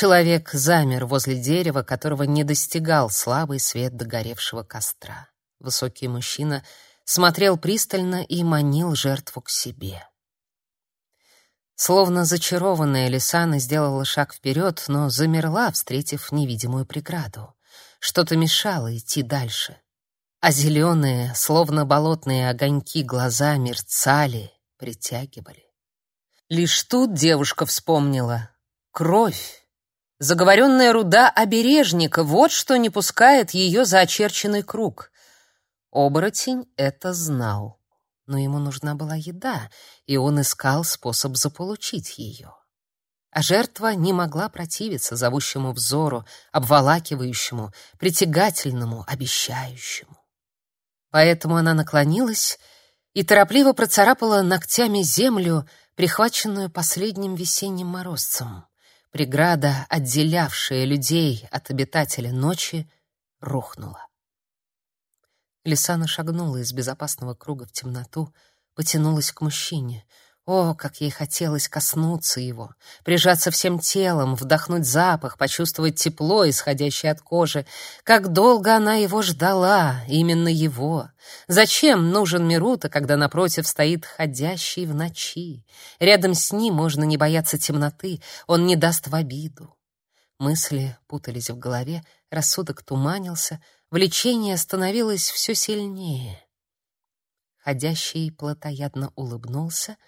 Человек замер возле дерева, которого не достигал слабый свет догоревшего костра. Высокий мужчина смотрел пристально и манил жертву к себе. Словно зачарованная Лисана сделала шаг вперед, но замерла, встретив невидимую преграду. Что-то мешало идти дальше. А зеленые, словно болотные огоньки, глаза мерцали, притягивали. Лишь тут девушка вспомнила. Кровь. Заговоренная руда обережника — вот что не пускает ее за очерченный круг. Оборотень это знал, но ему нужна была еда, и он искал способ заполучить ее. А жертва не могла противиться зовущему взору, обволакивающему, притягательному, обещающему. Поэтому она наклонилась и торопливо процарапала ногтями землю, прихваченную последним весенним морозцем. Преграда, отделявшая людей от обитателя ночи, рухнула. Лисана шагнула из безопасного круга в темноту, потянулась к мужчине. О, как ей хотелось коснуться его, прижаться всем телом, вдохнуть запах, почувствовать тепло, исходящее от кожи. Как долго она его ждала, именно его. Зачем нужен Мирута, когда напротив стоит ходящий в ночи? Рядом с ним можно не бояться темноты, он не даст в обиду. Мысли путались в голове, рассудок туманился, влечение становилось все сильнее. Ходящий плотоядно улыбнулся —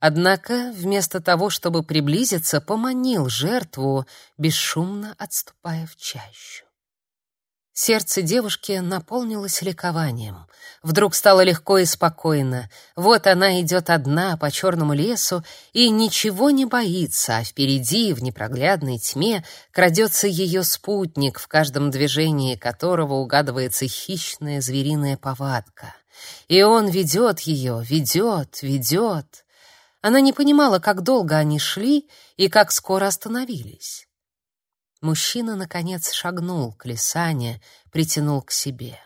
Однако, вместо того, чтобы приблизиться, поманил жертву, бесшумно отступая в чащу. Сердце девушки наполнилось ликованием. Вдруг стало легко и спокойно. Вот она идет одна по черному лесу и ничего не боится, а впереди, в непроглядной тьме, крадется ее спутник, в каждом движении которого угадывается хищная звериная повадка. И он ведет ее, ведет, ведет. Она не понимала, как долго они шли и как скоро остановились. Мужчина, наконец, шагнул к Лисане, притянул к себе.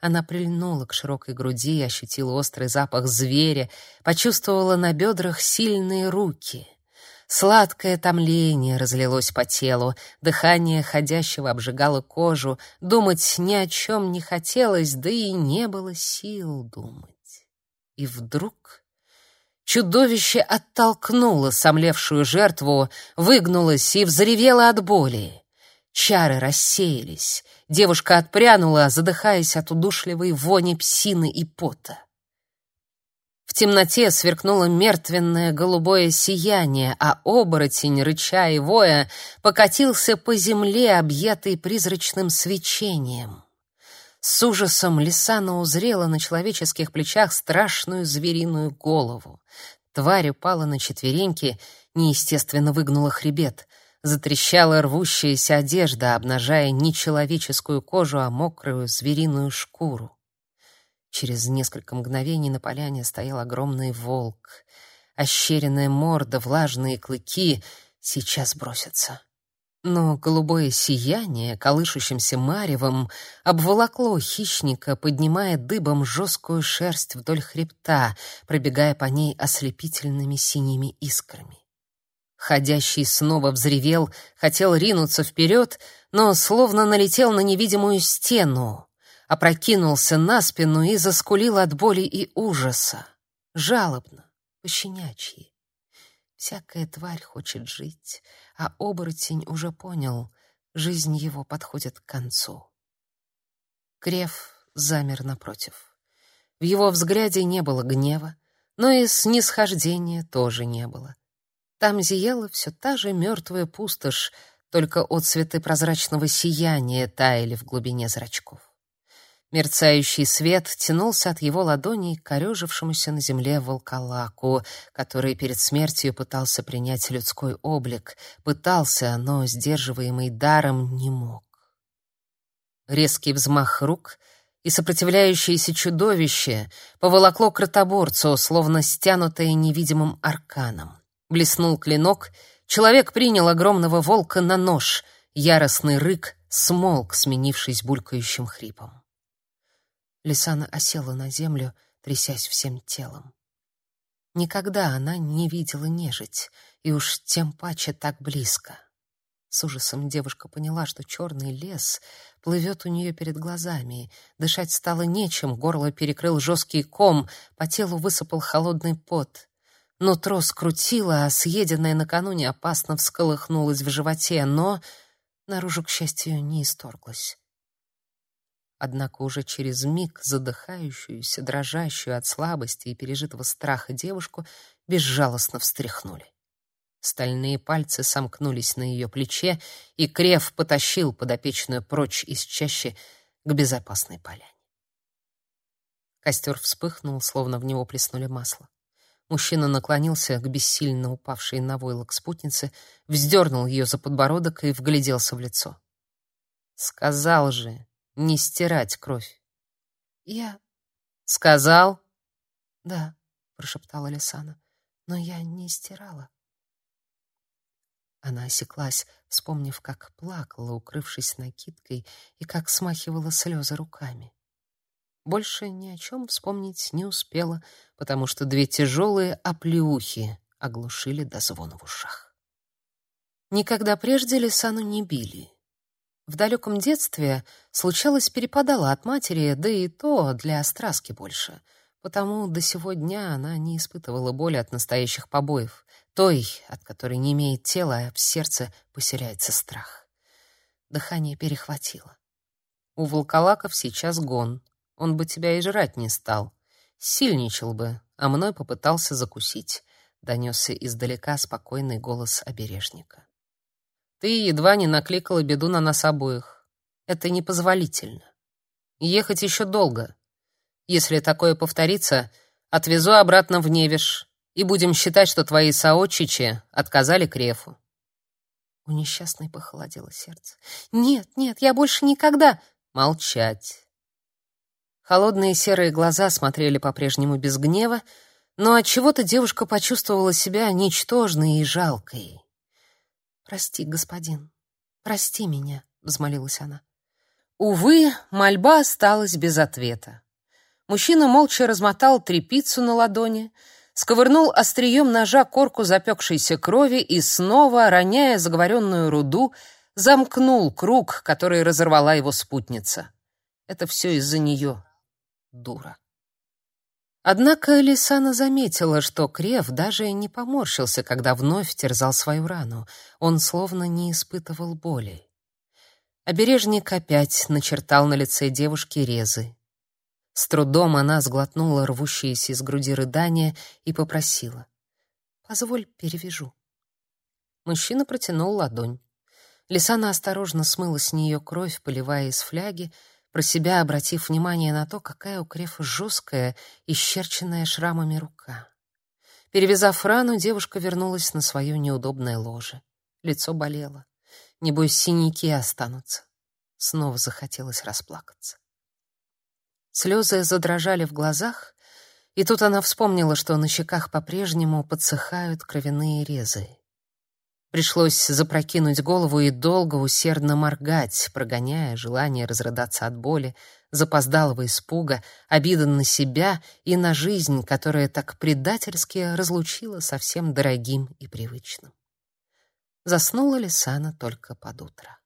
Она прильнула к широкой груди, ощутила острый запах зверя, почувствовала на бедрах сильные руки. Сладкое томление разлилось по телу, дыхание ходящего обжигало кожу, думать ни о чем не хотелось, да и не было сил думать. И вдруг Чудовище оттолкнуло сомлевшую жертву, выгнулось и взревело от боли. Чары рассеялись. Девушка отпрянула, задыхаясь от удушливой вони псины и пота. В темноте сверкнуло мертвенное голубое сияние, а оборотень, рыча и воя, покатился по земле, объятый призрачным свечением. С ужасом Лисана узрела на человеческих плечах страшную звериную голову. Тварь упала на четвереньки, неестественно выгнула хребет. Затрещала рвущаяся одежда, обнажая не человеческую кожу, а мокрую звериную шкуру. Через несколько мгновений на поляне стоял огромный волк. Ощеренная морда, влажные клыки сейчас бросятся но голубое сияние, колышущимся маревом, обволокло хищника, поднимая дыбом жесткую шерсть вдоль хребта, пробегая по ней ослепительными синими искрами. Ходящий снова взревел, хотел ринуться вперед, но словно налетел на невидимую стену, опрокинулся на спину и заскулил от боли и ужаса. Жалобно, пощенячьи. Всякая тварь хочет жить, а оборотень уже понял, жизнь его подходит к концу. Крев замер напротив. В его взгляде не было гнева, но и снисхождения тоже не было. Там зияла все та же мертвая пустошь, только отцветы прозрачного сияния таяли в глубине зрачков. Мерцающий свет тянулся от его ладоней к корежившемуся на земле волколаку, который перед смертью пытался принять людской облик, пытался, но, сдерживаемый даром, не мог. Резкий взмах рук — и сопротивляющееся чудовище поволокло к ротоборцу, словно стянутое невидимым арканом. Блеснул клинок, человек принял огромного волка на нож, яростный рык смолк, сменившись булькающим хрипом. Лисана осела на землю, трясясь всем телом. Никогда она не видела нежить, и уж тем паче так близко. С ужасом девушка поняла, что черный лес плывет у нее перед глазами. Дышать стало нечем, горло перекрыл жесткий ком, по телу высыпал холодный пот. Нутро скрутило, а съеденное накануне опасно всколыхнулось в животе, но наружу, к счастью, не исторглось. Однако уже через миг задыхающуюся, дрожащую от слабости и пережитого страха девушку безжалостно встряхнули. Стальные пальцы сомкнулись на ее плече, и Крев потащил подопечную прочь из чащи к безопасной поляне. Костер вспыхнул, словно в него плеснули масло. Мужчина наклонился к бессильно упавшей на войлок спутнице, вздернул ее за подбородок и вгляделся в лицо. «Сказал же, не стирать кровь». «Я...» «Сказал?» «Да», — прошептала Лисана, — «но я не стирала». Она осеклась, вспомнив, как плакала, укрывшись накидкой, и как смахивала слезы руками. Больше ни о чем вспомнить не успела, потому что две тяжелые оплеухи оглушили до звона в ушах. Никогда прежде Лисану не били. В далеком детстве случалось перепадала от матери, да и то для остраски больше, потому до сего дня она не испытывала боли от настоящих побоев той, от которой не имеет тела, а в сердце поселяется страх. Дыхание перехватило. У волколаков сейчас гон. Он бы тебя и жрать не стал. Сильничал бы, а мной попытался закусить. Донесся издалека спокойный голос обережника. Ты едва не накликала беду на нас обоих. Это непозволительно. Ехать еще долго. Если такое повторится, отвезу обратно в Невиш, и будем считать, что твои соотчичи отказали Крефу. У несчастной похолодело сердце. Нет, нет, я больше никогда молчать. Холодные серые глаза смотрели по-прежнему без гнева, но от чего-то девушка почувствовала себя ничтожной и жалкой. Прости, господин. Прости меня, взмолилась она. Увы, мольба осталась без ответа. Мужчина молча размотал тряпицу на ладони, сковырнул острием ножа корку запекшейся крови и снова, роняя заговоренную руду, замкнул круг, который разорвала его спутница. Это все из-за нее, дура. Однако Лисана заметила, что Крев даже не поморщился, когда вновь терзал свою рану. Он словно не испытывал боли. Обережник опять начертал на лице девушки резы. С трудом она сглотнула рвущиеся из груди рыдания и попросила: "Позволь, перевяжу". Мужчина протянул ладонь. Лисана осторожно смыла с нее кровь, поливая из фляги, про себя обратив внимание на то, какая у Крефа жесткая, исчерченная шрамами рука. Перевязав рану, девушка вернулась на свое неудобное ложе. Лицо болело. Небось, синяки останутся. Снова захотелось расплакаться. Слезы задрожали в глазах, и тут она вспомнила, что на щеках по-прежнему подсыхают кровяные резы. Пришлось запрокинуть голову и долго усердно моргать, прогоняя желание разрыдаться от боли, запоздалого испуга, обиды на себя и на жизнь, которая так предательски разлучила со всем дорогим и привычным. Заснула Лисана только под утро.